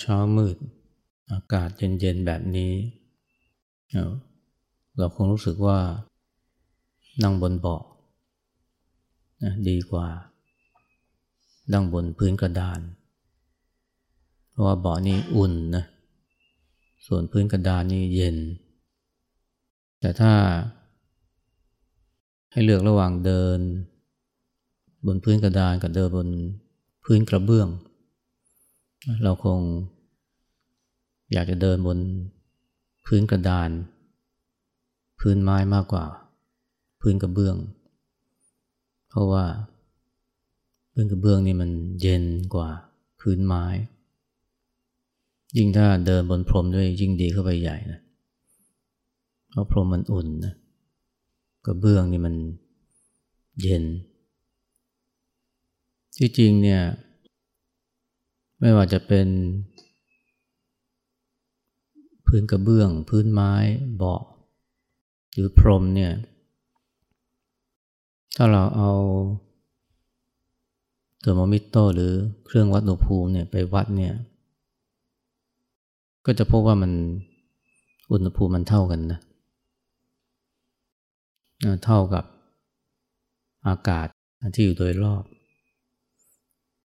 เช้ามืด อากาศเย็นๆแบบนี้ เราคงรู้สึกว่านั่งบนเบาะดีกว่านั่งบนพื้นกระดาน เพราะว่าเบาะนี้อุ่นนะส่วนพื้นกระดานนี่เย็น แต่ถ้าให้เลือกระหว่างเดิน บนพื้นกระดานกับเดินบนพื้นกระเบื้อง เราคงอยากจะเดินบนพื้นกระดาน พื้นไม้มากกว่า พื้นกระเบื้อง เพราะว่าพื้นกระเบื้องนี่มันเย็นกว่าพื้นไม้ ยิ่งถ้าเดินบนพรมด้วยยิ่งดีเข้าไปใหญ่นะเพราะพรมมันอุ่นนะกระเบื้องนี่มันเย็น ที่จริงเนี่ย ไม่ว่าจะเป็น พื้นกระเบื้อง พื้นไม้เบาะหรือพรมเนี่ย ถ้าเราเอาเทอร์โมมิเตอร์หรือเครื่องวัดอุณหภูมิเนี่ยไปวัดเนี่ย ก็จะพบว่ามันอุณหภูมิมันเท่ากันนะเท่ากับอากาศที่อยู่โดยรอบ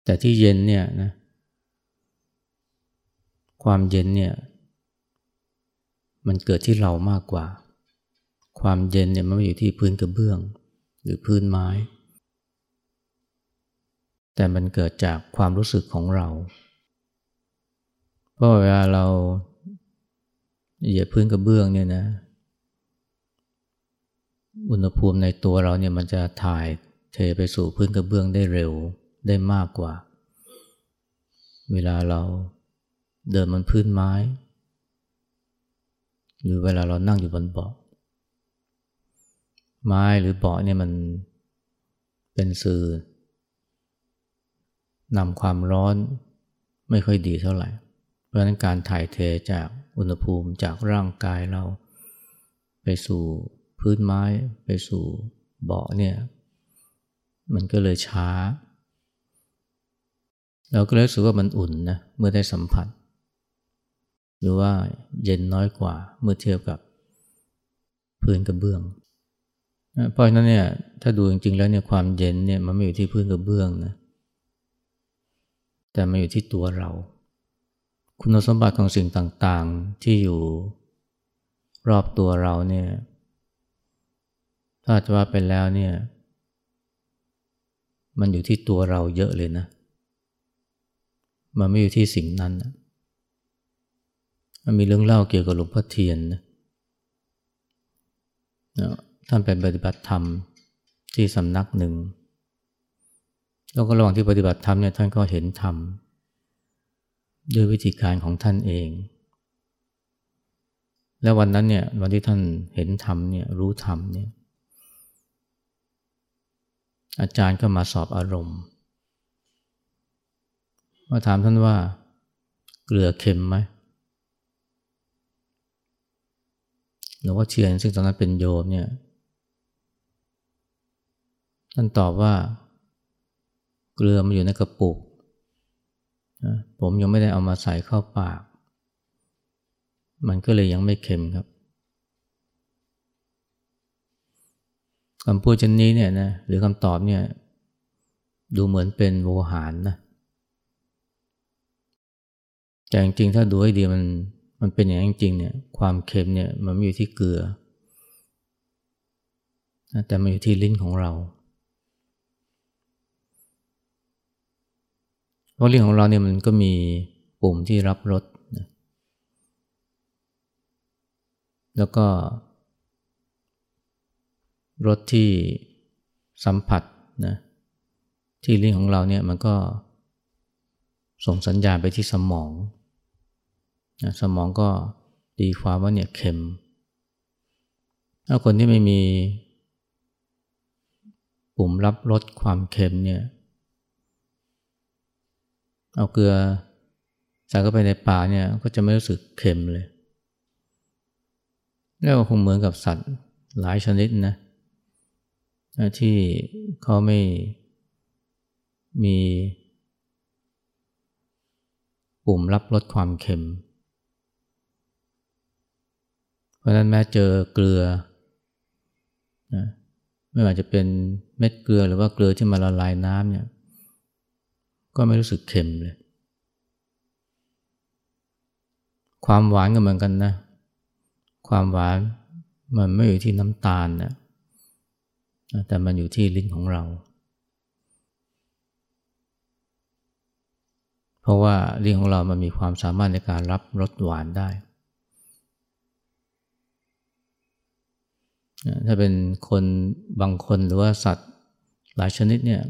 แต่ที่เย็นเนี่ยนะ ความเย็นเนี่ยมันเกิดที่เรามากกว่า ความเย็นเนี่ยมันไม่อยู่ที่พื้นกระเบื้อง หรือพื้นไม้ แต่มันเกิดจากความรู้สึกของเรา เพราะเวลาเราเหยียบพื้นกระเบื้องเนี่ยนะ อุณหภูมิในตัวเราเนี่ยมันจะถ่ายเทไปสู่พื้นกระเบื้องได้เร็วได้มากกว่า เวลาเรา เดินบนพื้นไม้ หรือเวลาเรานั่งอยู่บนเบาะไม้หรือเบาะเนี่ยมันเป็นสื่อนำความร้อนไม่ค่อยดีเท่าไหร่ เพราะฉะนั้นการถ่ายเทจากอุณหภูมิจากร่างกายเรา ไปสู่พื้นไม้ไปสู่เบาะเนี่ยมันก็เลยช้า เราก็เลยรู้สึกว่ามันอุ่นนะเมื่อได้สัมผัส หรือว่าเย็นน้อยกว่าเมื่อเทียบกับพื้นกระเบื้อง เพราะฉะนั้นเนี่ยถ้าดูจริงๆแล้วเนี่ยความเย็นเนี่ยมันไม่อยู่ที่พื้นกระเบื้องนะแต่มันอยู่ที่ตัวเรา คุณสมบัติของสิ่งต่างๆที่อยู่รอบตัวเราเนี่ยถ้าจะว่าไปแล้วเนี่ยมันอยู่ที่ตัวเราเยอะเลยนะ มันไม่อยู่ที่สิ่งนั้นนะ มันมีเรื่องเล่าเกี่ยวกับหลวงพ่อเทียนนะท่านไปปฏิบัติธรรมที่สำนักหนึ่ง แล้วก็ระหว่างที่ปฏิบัติธรรมเนี่ยท่านก็เห็นธรรมด้วยวิธีการของท่านเอง แล้ววันนั้นเนี่ยวันที่ท่านเห็นธรรมเนี่ยรู้ธรรมเนี่ยอาจารย์ก็มาสอบอารมณ์มาถามท่านว่าเกลือเค็มไหม หรือว่าเชียนซึ่งตอนนั้นเป็นโยมเนี่ยท่านตอบว่า เกลือมันอยู่ในกระปุกผมยังไม่ได้เอามาใส่เข้าปาก มันก็เลยยังไม่เค็มครับคำพูดเช่นนี้เนี่ยนะหรือคำตอบเนี่ยดูเหมือนเป็นโวหารนะแต่จริงๆถ้าดูให้ดีมัน มันเป็นอย่างจริงๆเนี่ยความเค็มเนี่ยมันไม่อยู่ที่เกลือ แต่มันอยู่ที่ลิ้นของเราเพราะลิ้นของเราเนี่ยมันก็มีปุ่มที่รับรสแล้วก็รสที่สัมผัสนะที่ลิ้นของเราเนี่ยมันก็ส่งสัญญาณไปที่สมอง สมองก็ตีความว่าเนี่ยเค็ม ถ้าคนที่ไม่มีปุ่มรับรสความเค็มเนี่ย เอาเกลือใส่เข้าไปในปากเนี่ยก็จะไม่รู้สึกเค็มเลย แล้วคงเหมือนกับสัตว์หลายชนิดนะ ที่เขาไม่มีปปุ่มรับลดความเค็ม เพ ราะนั้นแม้เจอเกลือนะไม่ว่าจะเป็นเม็ดเกลือหรือว่าเกลือที่มาละลายน้ำเนี่ย ก็ไม่รู้สึกเค็มเลย ความหวานก็เหมือนกันนะ ความหวานมันไม่อยู่ที่น้ำตาลนะแต่มันอยู่ที่ลิ้นของเรา เพราะว่าลิ้นของเรามันมีความสามารถในการรับรสหวานได้ ถ้าเป็นคนบางคนหรือว่าสัตว์หลายชนิดเนี่ย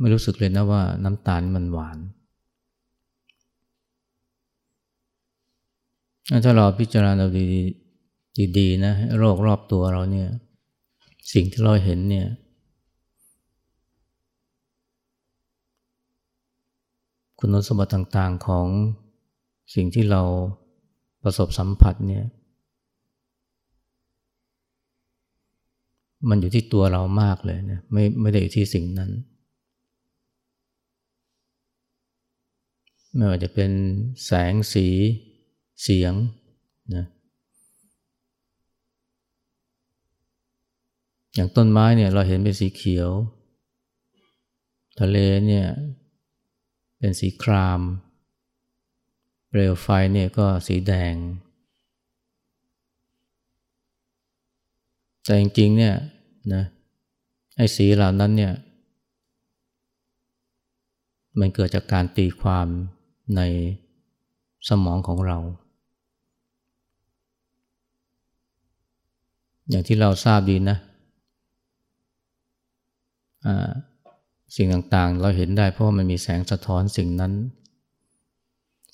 ไม่รู้สึกเลยนะว่าน้ำตาลมันหวาน ถ้าเราพิจารณาดีดีๆนะโรครอบตัวเราเนี่ย สิ่งที่เราเห็นเนี่ยคุณสมบัติต่างๆของสิ่งที่เราประสบสัมผัสเนี่ย มันอยู่ที่ตัวเรามากเลยนะไม่ไม่ได้อยู่ที่สิ่งนั้น ไม่ว่าจะเป็นแสงสีเสียงนะอย่างต้นไม้เนี่ยเราเห็นเป็นสีเขียว ทะเลเนี่ยเป็นสีคราม เปลวไฟเนี่ยก็สีแดง แต่จริงๆเนี่ยนะไอ้สีเหล่านั้นเนี่ย มันเกิดจากการตีความในสมองของเรา อย่างที่เราทราบดีนะสิ่งต่างๆ เราเห็นได้เพราะมันมีแสงสะท้อนสิ่งนั้น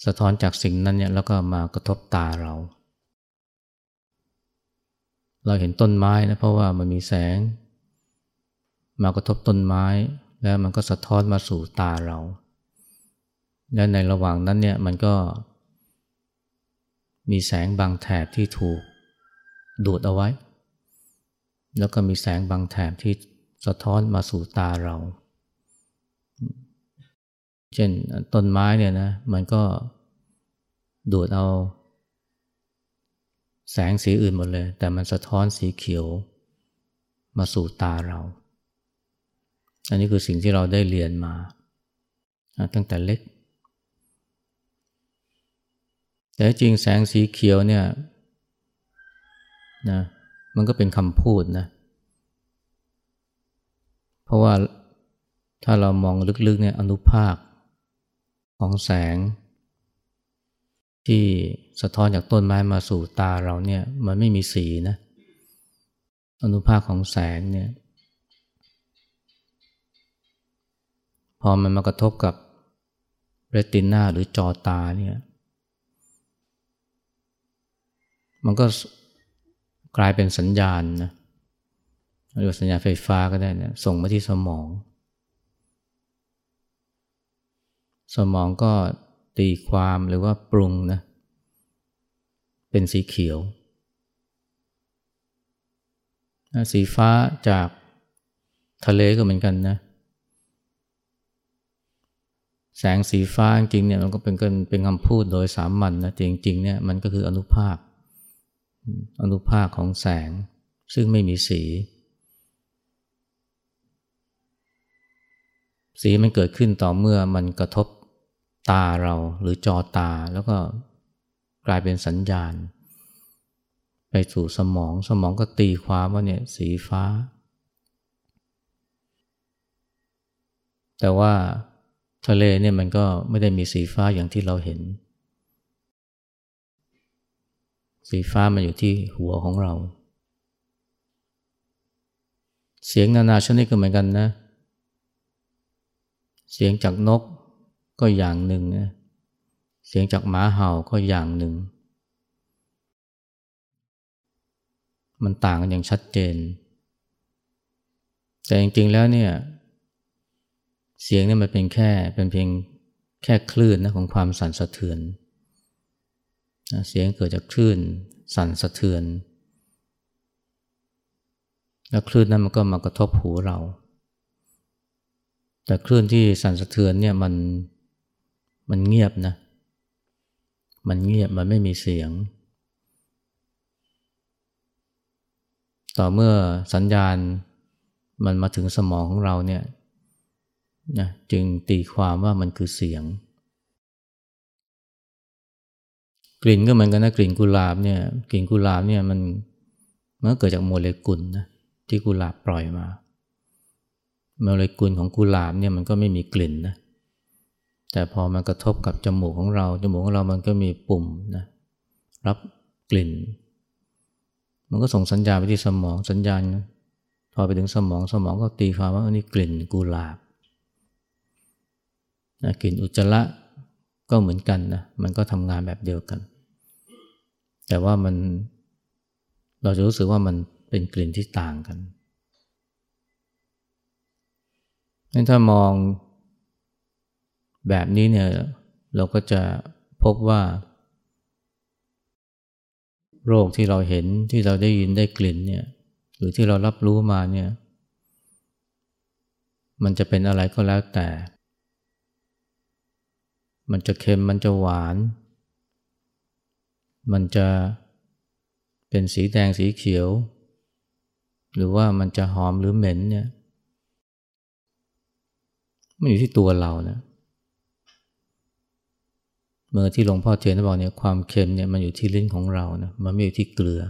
สะท้อนจากสิ่งนั้นเนี่ยแล้วก็มากระทบตาเรา เราเห็นต้นไม้นะเพราะว่ามันมีแสง มากระทบต้นไม้แล้วมันก็สะท้อนมาสู่ตาเรา และในระหว่างนั้นเนี่ยมันก็มีแสงบางแถบที่ถูกดูดเอาไว้ แล้วก็มีแสงบางแถบที่สะท้อนมาสู่ตาเรา เช่นต้นไม้เนี่ยนะมันก็ดูดเอา แสงสีอื่นหมดเลย แต่มันสะท้อนสีเขียว มาสู่ตาเรา อันนี้คือสิ่งที่เราได้เรียนมา ตั้งแต่เล็ก แต่จริงแสงสีเขียวเนี่ยนะมันก็เป็นคำพูดนะ เพราะว่าถ้าเรามองลึกๆเนี่ยอนุภาคของแสง ที่สะท้อนจากต้นไม้มาสู่ตาเราเนี่ยมันไม่มีสีนะ อนุภาคของแสงเนี่ยพอมันมากระทบกับเรตินาหรือจอตาเนี่ยมันก็กลายเป็นสัญญาณนะเรียกสัญญาณไฟฟ้าก็ได้นะส่งมาที่สมอง สมองก็ ตีความหรือว่าปรุงนะเป็นสีเขียว สีฟ้าจากทะเลก็เหมือนกันนะ แสงสีฟ้าจริงเนี่ยมันก็เป็นเป็นคำพูดโดยสามัญนนะจริงๆเนี่ยมันก็คืออนุภาค อนุภาคของแสงซึ่งไม่มีสี สีมันเกิดขึ้นต่อเมื่อมันกระทบ ตาเราหรือจอตาแล้วก็กลายเป็นสัญญาณ ไปสู่สมองสมองก็ตีความว่าเนี่ยสีฟ้า แต่ว่าทะเลเนี่ยมันก็ไม่ได้มีสีฟ้าอย่างที่เราเห็น สีฟ้ามันอยู่ที่หัวของเรา เสียงนานาชนิดก็เหมือนกันนะ เสียงจากนก ก็อย่างหนึ่งนะเสียงจากหมาเห่าก็อย่างหนึ่ง มันต่างกันอย่างชัดเจน แต่จริงๆแล้วเนี่ย เสียงนี่มันเป็นแค่เป็นเพียงแค่คลื่นนะของความสั่นสะเทือน เสียงเกิดจากคลื่นสั่นสะเทือน แล้วคลื่นนั้นมันก็มากระทบหูเรา แต่คลื่นที่สั่นสะเทือนเนี่ยมัน มันเงียบนะ มันเงียบมันไม่มีเสียง ต่อเมื่อสัญญาณมันมาถึงสมองของเราเนี่ยนะจึงตีความว่ามันคือเสียง กลิ่นก็เหมือนกันนะกลิ่นกุหลาบเนี่ยกลิ่นกุหลาบเนี่ยมันมันเกิดจากโมเลกุลนะที่กุหลาบปล่อยมา โมเลกุลของกุหลาบเนี่ยมันก็ไม่มีกลิ่นนะ แต่พอมันกระทบกับจมูกของเรา จมูกของเรามันก็มีปุ่มนะรับกลิ่น มันก็ส่งสัญญาณไปที่สมองสัญญาณ พอไปถึงสมองสมองก็ตีความว่าอันนี้กลิ่นกุหลาบนะกลิ่นอุจจาระก็เหมือนกันนะมันก็ทำงานแบบเดียวกัน แต่ว่ามันเราจะรู้สึกว่ามันเป็นกลิ่นที่ต่างกันงั้นถ้ามอง แบบนี้เนี่ยเราก็จะพบว่า โรคที่เราเห็นที่เราได้ยินได้กลิ่นเนี่ยหรือที่เรารับรู้มาเนี่ยมันจะเป็นอะไรก็แล้วแต่ มันจะเค็มมันจะหวาน มันจะเป็นสีแดงสีเขียว หรือว่ามันจะหอมหรือเหม็นเนี่ยมันอยู่ที่ตัวเรานะ เมื่อที่หลวงพ่อเทียนบอกเนี่ยความเค็มเนี่ยมันอยู่ที่ลิ้นของเรานะมันไม่อยู่ที่เกลือ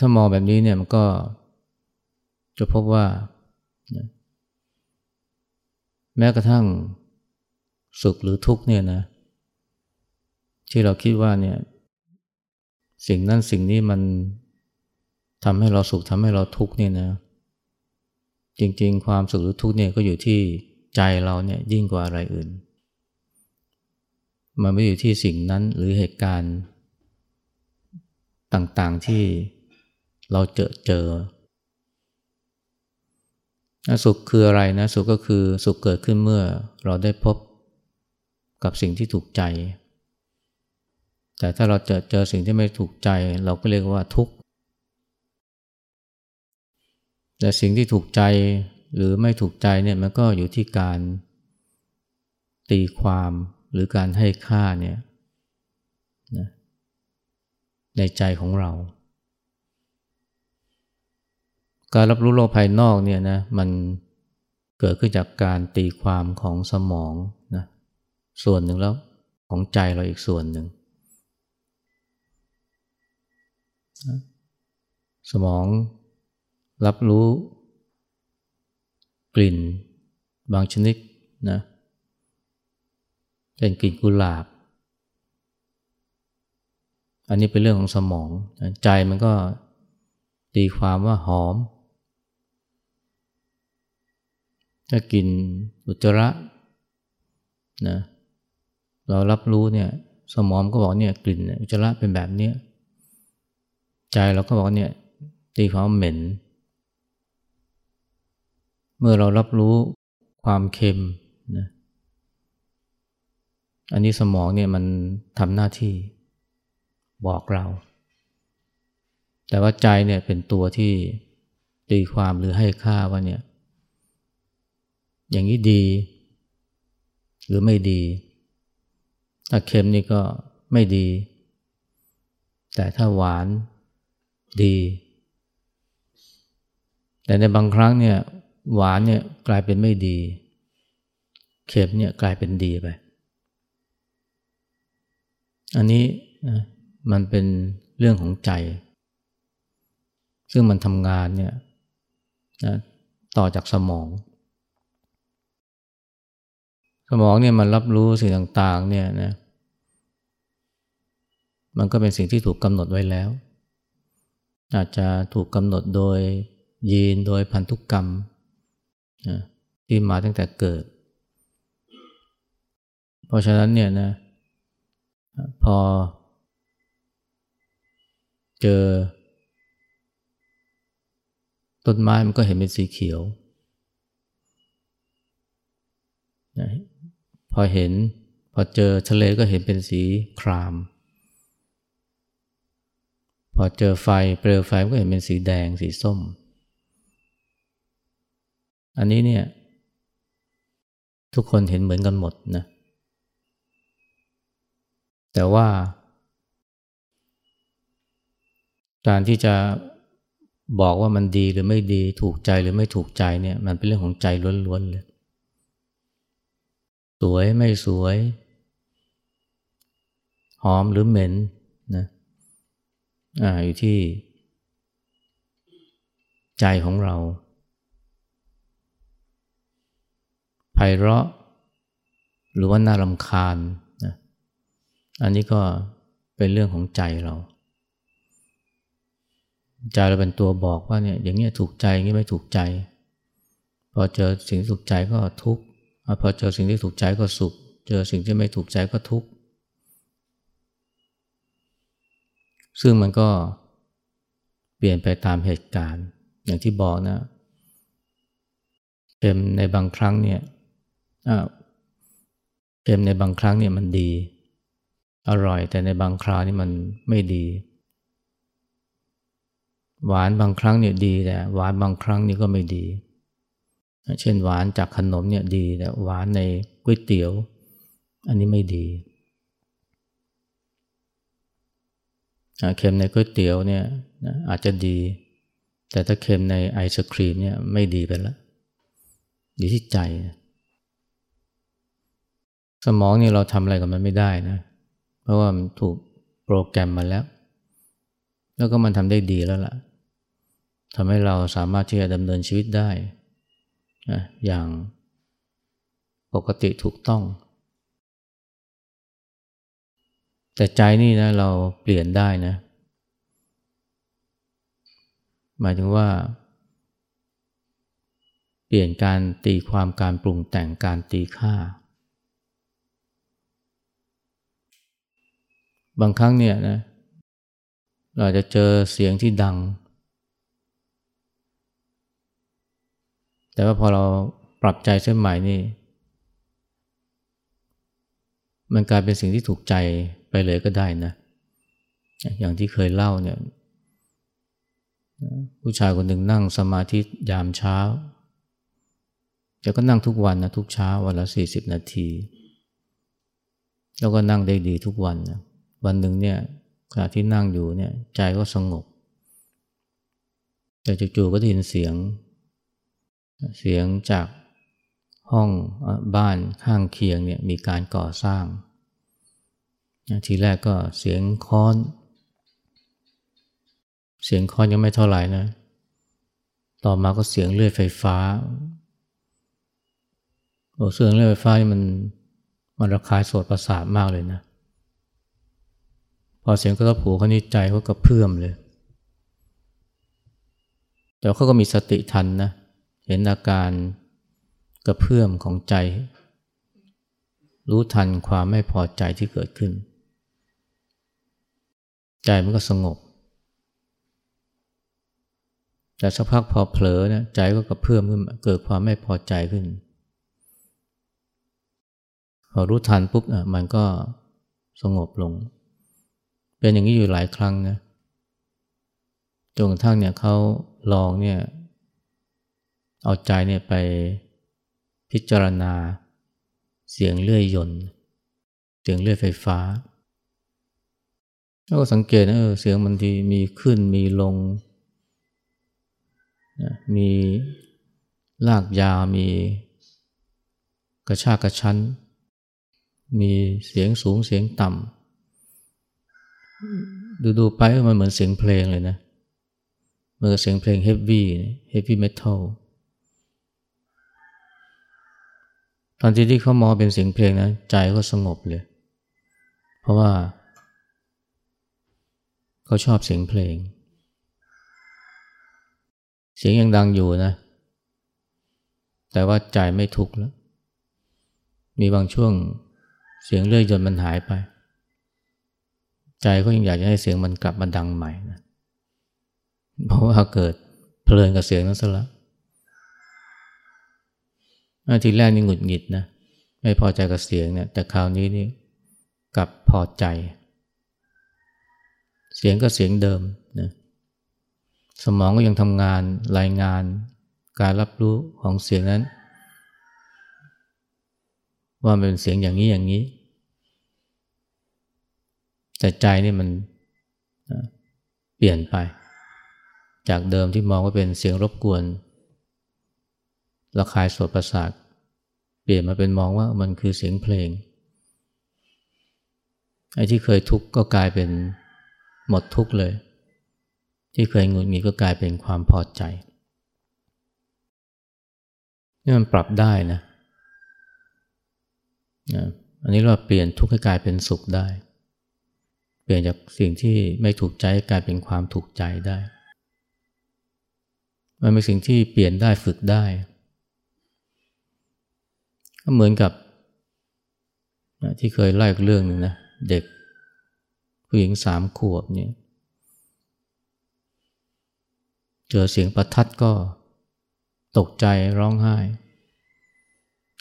ถ้ามองแบบนี้เนี่ยมันก็จะพบว่า แม้กระทั่งสุขหรือทุกข์เนี่ยนะที่เราคิดว่าเนี่ยสิ่งนั้นสิ่งนี้มันทำให้เราสุขทำให้เราทุกข์เนี่ยนะจริง ๆ ความสุขหรือทุกข์เนี่ยก็อยู่ที่ ใจเราเนี่ยยิ่งกว่าอะไรอื่น มันไม่อยู่ที่สิ่งนั้นหรือเหตุการณ์ต่างๆที่เราเจอเจอสุขคืออะไรนะสุขก็คือสุขเกิดขึ้นเมื่อเราได้พบกับสิ่งที่ถูกใจ แต่ถ้าเราเจอเจอสิ่งที่ไม่ถูกใจ เราก็เรียกว่าทุกข์แต่สิ่งที่ถูกใจ หรือไม่ถูกใจเนี่ยมันก็อยู่ที่การตีความหรือการให้ค่าเนี่ยนะในใจของเรา การรับรู้โลกภายนอกเนี่ยนะมันเกิดขึ้นจากการตีความของสมองนะส่วนหนึ่งแล้วของใจเราอีกส่วนหนึ่ง สมองรับรู้ กลิ่น บางชนิดนะเป็นกลิ่นกุหลาบ อันนี้เป็นเรื่องของสมอง ใจมันก็ตีความว่าหอม ถ้ากินอุจจาระนะเรารับรู้เนี่ยสมองก็บอกเนี่ยกลิ่นอุจจาระเป็นแบบนี้ใจเราก็บอกเนี่ยตีความเหม็น เมื่อเรารับรู้ความเค็มนะอันนี้สมองเนี่ยมันทำหน้าที่บอกเรา แต่ว่าใจเนี่ยเป็นตัวที่ตีความหรือให้ค่าว่าเนี่ย อย่างนี้ดี หรือไม่ดี ถ้าเค็มนี่ก็ไม่ดี แต่ถ้าหวานดี แต่ในบางครั้งเนี่ย หวานเนี่ยกลายเป็นไม่ดี เค็มเนี่ยกลายเป็นดีไป อันนี้นะมันเป็นเรื่องของใจ ซึ่งมันทำงานเนี่ยนะต่อจากสมอง สมองเนี่ยมันรับรู้สิ่งต่างๆเนี่ยนะมันก็เป็นสิ่งที่ถูกกำหนดไว้แล้ว อาจจะถูกกำหนดโดยยีนโดยพันธุกกรรม ที่มาตั้งแต่เกิด เพราะฉะนั้นเนี่ยนะพอเจอ ต้นไม้มันก็เห็นเป็นสีเขียวพอเห็นพอเจอทะเลก็เห็นเป็นสีคราม พอเจอไฟเปลวไฟก็เห็นเป็นสีแดงสีส้ม อันนี้เนี่ย ทุกคนเห็นเหมือนกันหมดนะ แต่ว่า การที่จะบอกว่ามันดีหรือไม่ดีถูกใจหรือไม่ถูกใจเนี่ย มันเป็นเรื่องของใจล้วนๆเลย สวยไม่สวย หอมหรือเหม็นนะอ่าอยู่ที่ใจของเรา ไพเราะ หรือว่าน่ารำคาญนะอันนี้ก็เป็นเรื่องของใจเรา ใจเราเป็นตัวบอกว่าเนี่ยอย่างเงี้ยถูกใจอย่างนี้ยไม่ถูกใจ พอเจอสิ่งที่ถูกใจก็ทุกข์พอเจอสิ่งที่ถูกใจก็สุข เจอสิ่งที่ไม่ถูกใจก็ทุกข์ซึ่งมันก็เปลี่ยนไปตามเหตุการณ์ อย่างที่บอกนะเค็มในบางครั้งเนี่ย เค็มในบางครั้งเนี่ยมันดี อร่อยแต่ในบางคราวนี่มันไม่ดี หวานบางครั้งเนี่ยดีแต่หวานบางครั้งนี่ก็ไม่ดี เช่นหวานจากขนมเนี่ยดีแต่หวานในก๋วยเตี๋ยว อันนี้ไม่ดีเค็มในก๋วยเตี๋ยวเนี่ยอาจจะดี แต่ถ้าเค็มในไอศครีมเนี่ยไม่ดีไปแล้วอยู่ที่ใจ สมองนี่เราทำอะไรกับมันไม่ได้นะ เพราะว่ามันถูกโปรแกรมมาแล้ว แล้วก็มันทำได้ดีแล้วล่ะทำให้เราสามารถที่จะดำเนินชีวิตได้นะอย่างปกติถูกต้อง แต่ใจนี่นะเราเปลี่ยนได้นะ หมายถึงว่า เปลี่ยนการตีความการปรุงแต่งการตีค่า บางครั้งเนี่ยนะเราจะเจอเสียงที่ดัง แต่ว่าพอเราปรับใจเส้นใหม่นี่ มันกลายเป็นสิ่งที่ถูกใจไปเลยก็ได้นะ อย่างที่เคยเล่าเนี่ยผู้ชายคนหนึ่งนั่งสมาธิยามเช้าแต่ก็นั่งทุกวันนะทุกเช้าวันละสี่สิบนาที แล้วก็นั่งได้ดีทุกวันนะ วันหนึ่งเนี่ยขณะที่นั่งอยู่เนี่ยใจก็สงบ แต่จู่ๆก็ได้ยินเสียง เสียงจากห้องบ้านข้างเคียงเนี่ยมีการก่อสร้าง ทีแรกก็เสียงค้อน เสียงค้อนยังไม่เท่าไหร่นะ ต่อมาก็เสียงเลื่อยไฟฟ้าโอ้เสียงเลื่อยไฟฟ้ามันมันระคายโสดประสาทมากเลยนะ พอเสียงกระทบหูเขานี่ใจเขาก็เพื่อมเลย แต่เขาก็มีสติทันนะ เห็นอาการกระเพื่อมของใจ รู้ทันความไม่พอใจที่เกิดขึ้น ใจมันก็สงบ แต่สักพักพอเผลอเนี่ยใจก็กระเพื่อมขึ้นเกิดความไม่พอใจขึ้น พอรู้ทันปุ๊บอะมันก็สงบลง เป็นอย่างนี้อยู่หลายครั้งนะจนกระทั่งเนี่ยเขาลองเนี่ยเอาใจเนี่ยไปพิจารณา เสียงเลื่อยยนต์เสียงเลื่อยไฟฟ้าแล้วก็สังเกตนะเออเสียงมันทีมีขึ้นมีลงมีลากยาวมีกระชากกระชั้น มีเสียงสูงเสียงต่ำ ดูดูไปมันเหมือนเสียงเพลงเลยนะเหมือนเสียงเพลงเฮฟวี่เฮฟวี่เมทัลตอนที่ที่เขามองเป็นเสียงเพลงนะใจก็สงบเลย เพราะว่าเขาชอบเสียงเพลง เสียงยังดังอยู่นะ แต่ว่าใจไม่ทุกข์แล้ว มีบางช่วงเสียงเลื่อยยนมันหายไป ใจก็ยังอยากจะให้เสียงมันกลับมาดังใหม่นะเพราะว่าเกิดเพลินกับเสียงนั้นซะแล้วทีแรกนี่หงุดหงิดนะไม่พอใจกับเสียงเนี่ยแต่คราวนี้นี่กลับพอใจ เสียงก็เสียงเดิมนะสมองก็ยังทำงานรายงาน การรับรู้ของเสียงนั้น ว่าเป็นเสียงอย่างนี้อย่างนี้ แต่ใจนี่มันเปลี่ยนไป จากเดิมที่มองว่าเป็นเสียงรบกวนระคายสดประสาทเปลี่ยนมาเป็นมองว่ามันคือเสียงเพลงไอ้ที่เคยทุกข์ก็กลายเป็นหมดทุกข์เลย ที่เคยหงุนงีก็กลายเป็นความพอใจนี่มันปรับได้นะ อันนี้เราเปลี่ยนทุกข์ให้กลายเป็นสุขได้ เปลี่ยนจากสิ่งที่ไม่ถูกใจกลายเป็นความถูกใจได้ มันเป็นสิ่งที่เปลี่ยนได้ฝึกได้ ก็เหมือนกับที่เคยเล่าอีกเรื่องหนึ่งนะเด็กผู้หญิงสามขวบเนี่ยเจอเสียงประทัดก็ตกใจร้องไห้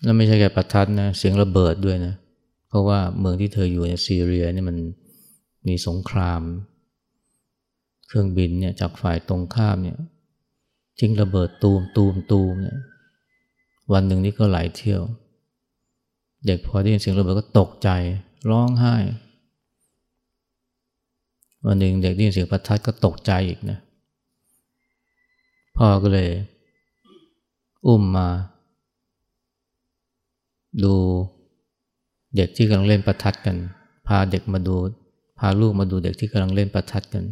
แล้วไม่ใช่แค่ประทัดนะเสียงระเบิดด้วยนะ เพราะว่าเมืองที่เธออยู่ในซีเรียนี่มัน มีสงคราม เครื่องบินเนี่ยจากฝ่ายตรงข้ามเนี่ยทิ้งระเบิดตูมตูมตูมเนี่ยวันหนึ่งนี่ก็หลายเที่ยว เด็กพอได้ยินเสียงระเบิดก็ตกใจร้องไห้ วันหนึ่งเด็กได้ยินเสียงประทัดก็ตกใจอีกนะพ่อก็เลย อุ้มมา ดูเด็กที่กำลังเล่นประทัดกัน พาเด็กมาดู พาลูกมาดูเด็กที่กำลังเล่นประทัดกัน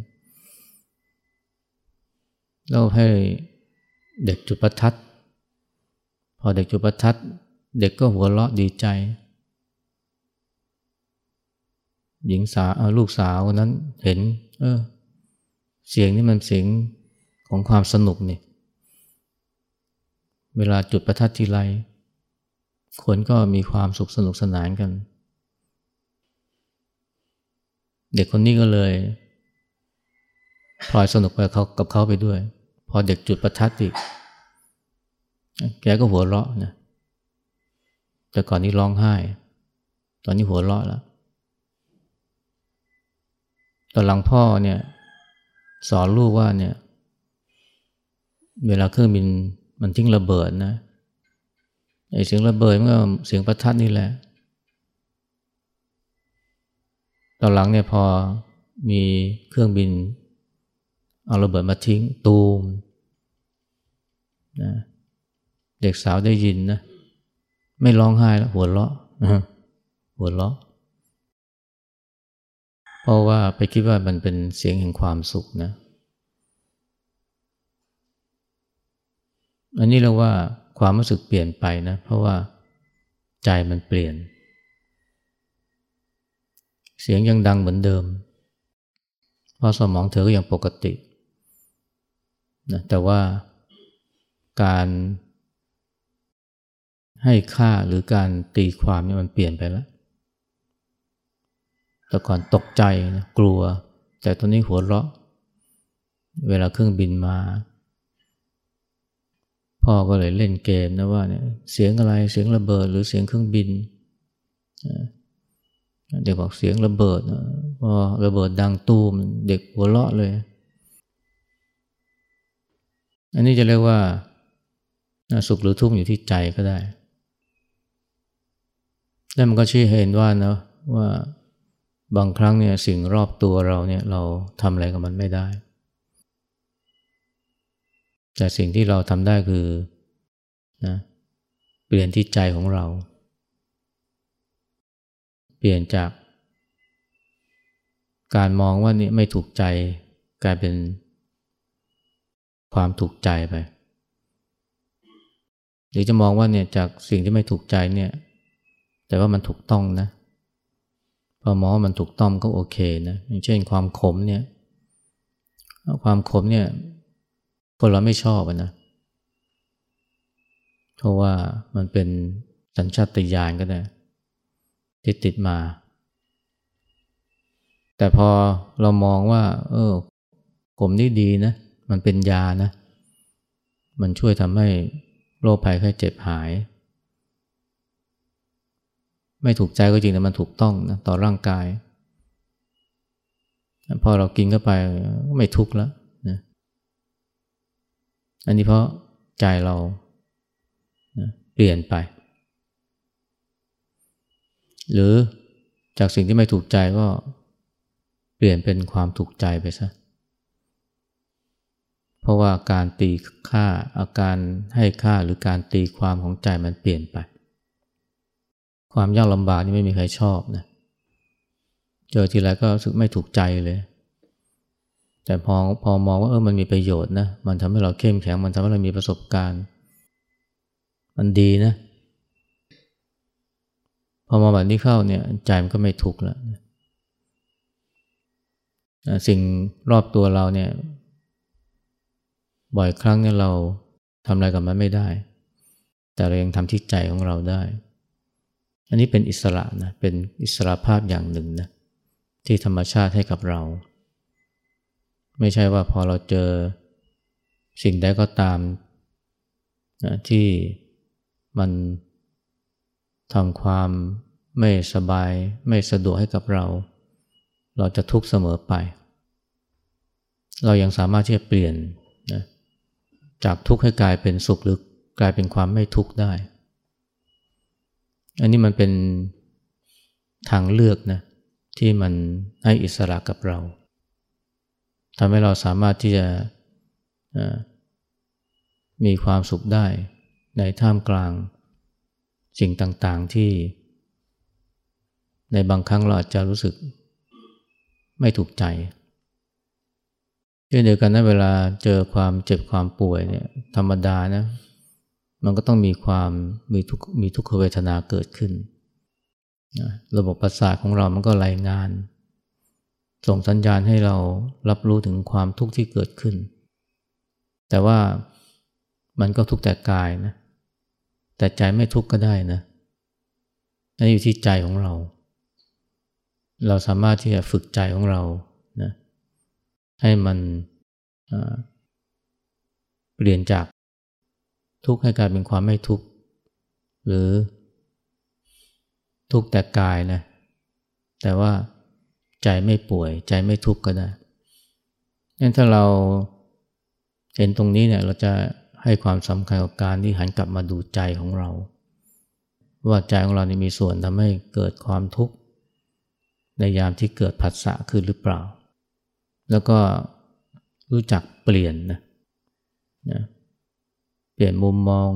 แล้วให้เด็กจุดประทัด พอเด็กจุดประทัด เด็กก็หัวเราะดีใจ หญิงสาวลูกสาวนั้นเห็น เออ เสียงนี่มันเสียงของความสนุกนี่ เวลาจุดประทัดทีไรคนก็มีความสุขสนุกสนานกัน เด็กคนนี้ก็เลยพลอยสนุกไปเขากับเขาไปด้วย พอเด็กจุดประทัดอีก แกก็หัวเราะนะแต่ก่อนนี้ร้องไห้ ตอนนี้หัวเราะแล้วตอนหลังพ่อเนี่ย สอนลูกว่าเนี่ย เวลาเครื่องบินมันทิ้งระเบิดนะไอ้เสียงระเบิดมันก็เสียงประทัดนี่แหละ ตอนหลังเนี่ยพอมีเครื่องบิน เอาระเบิดมาทิ้งตูมนะเด็กสาวได้ยินนะไม่ร้องไห้แล้วหัวเราะหัวเราะ เพราะว่าไปคิดว่ามันเป็นเสียงแห่งความสุขนะ อันนี้เราว่าความรู้สึกเปลี่ยนไปนะ เพราะว่าใจมันเปลี่ยน เสียงยังดังเหมือนเดิม เพราะสมองเธอก็ยังปกตินะแต่ว่าการให้ค่าหรือการตีความเนี่ยมันเปลี่ยนไปแล้ว แต่ก่อนตกใจนะกลัว แต่ตอนนี้หัวเราะ เวลาเครื่องบินมา พ่อก็เลยเล่นเกมนะว่าเนี่ยเสียงอะไรเสียงระเบิดหรือเสียงเครื่องบิน เด็กบอกเสียงระเบิดพอระเบิดดังตูมเด็กหัวเราะเลย อันนี้จะเรียกว่าสุขหรือทุกข์อยู่ที่ใจก็ได้ แล้วมันก็ชี้เห็นว่านะว่าบางครั้งเนี่ยสิ่งรอบตัวเราเนี่ยเราทำอะไรกับมันไม่ได้ แต่สิ่งที่เราทำได้คือนะเปลี่ยนที่ใจของเรา ปลี่ยนจาก การมองว่านี่ไม่ถูกใจ กลายเป็นความถูกใจไปหรือจะมองว่าเนี่ยจากสิ่งที่ไม่ถูกใจเนี่ย แต่ว่ามันถูกต้องนะพอมองว่ามันถูกต้องก็โอเคนะอย่างเช่นความขมเนี่ย ความขมเนี่ยคนเราไม่ชอบนะเพราะว่ามันเป็นสัญชาตญาณก็ได้ ติดติดมา แต่พอเรามองว่า เออขมนี่ดีนะ มันเป็นยานะ มันช่วยทำให้โรคภัยไข้เจ็บหาย ไม่ถูกใจก็จริงแต่มันถูกต้องนะต่อร่างกาย พอเรากินเข้าไปก็ไม่ทุกข์แล้วนะอันนี้เพราะใจเรานะเปลี่ยนไป หรือจากสิ่งที่ไม่ถูกใจก็เปลี่ยนเป็นความถูกใจไปซะ เพราะว่าการตีค่าอาการให้ค่าหรือการตีความของใจมันเปลี่ยนไป ความยากลำบากนี่ไม่มีใครชอบนะ เจอทีไรก็รู้สึกไม่ถูกใจเลย แต่พอพอมองว่าเออมันมีประโยชน์นะ มันทำให้เราเข้มแข็ง มันทำให้เรามีประสบการณ์ มันดีนะ อมาแบบนี้เข้าเนี่ยใจมันก็ไม่ทุกข์แล้วสิ่งรอบตัวเราเนี่ย บ่อยครั้งเนี่ยเราทำอะไรกับมันไม่ได้ แต่เรายังทำที่ใจของเราได้ อันนี้เป็นอิสระนะเป็นอิสระภาพอย่างหนึ่งนะที่ธรรมชาติให้กับเรา ไม่ใช่ว่าพอเราเจอสิ่งใดก็ตามนะที่มันทำความ ไม่สบายไม่สะดวกให้กับเรา เราจะทุกข์เสมอไป เรายังสามารถที่จะเปลี่ยนนะจากทุกข์ให้กลายเป็นสุขหรือกลายเป็นความไม่ทุกข์ได้ อันนี้มันเป็นทางเลือกนะที่มันให้อิสระกับเราทำให้เราสามารถที่จะมีความสุขได้ในท่ามกลางสิ่งต่างๆที่ ในบางครั้งเราอาจจะรู้สึกไม่ถูกใจเช่นเดียวกันนะเวลาเจอความเจ็บความป่วยเนี่ยธรรมดานะมันก็ต้องมีความมีทุกมีทุกขเวทนาเกิดขึ้นนะระบบประสาทของเรามันก็รายงาน ส่งสัญญาณให้เรารับรู้ถึงความทุกข์ที่เกิดขึ้น แต่ว่ามันก็ทุกข์แต่กายนะแต่ใจไม่ทุกข์ก็ได้นะนั่นอยู่ที่ใจของเรา เราสามารถที่จะฝึกใจของเรานะให้มันเปลี่ยนจากทุกข์ให้กลายเป็นความไม่ทุกข์หรือทุกข์แต่กายนะแต่ว่าใจไม่ป่วย ใจไม่ทุกข์ก็ได้งั้นถ้าเราเห็นตรงนี้เนี่ยเราจะให้ความสำคัญกับการที่หันกลับมาดูใจของเรา ว่าใจของเรานี่มีส่วนทำให้เกิดความทุกข์ ในยามที่เกิดผัสสะขึ้นหรือเปล่า แล้วก็รู้จักเปลี่ยนนะนะเปลี่ยนมุมมอง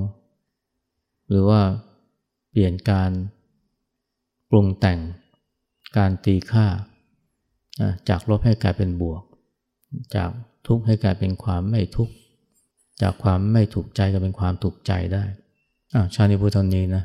หรือว่าเปลี่ยนการปรุงแต่งการตีค่า จากลบให้กลายเป็นบวก จากทุกข์ให้กลายเป็นความไม่ทุกข์ จากความไม่ถูกใจกลายเป็นความถูกใจได้อ่าชาติพุทธนี้นะ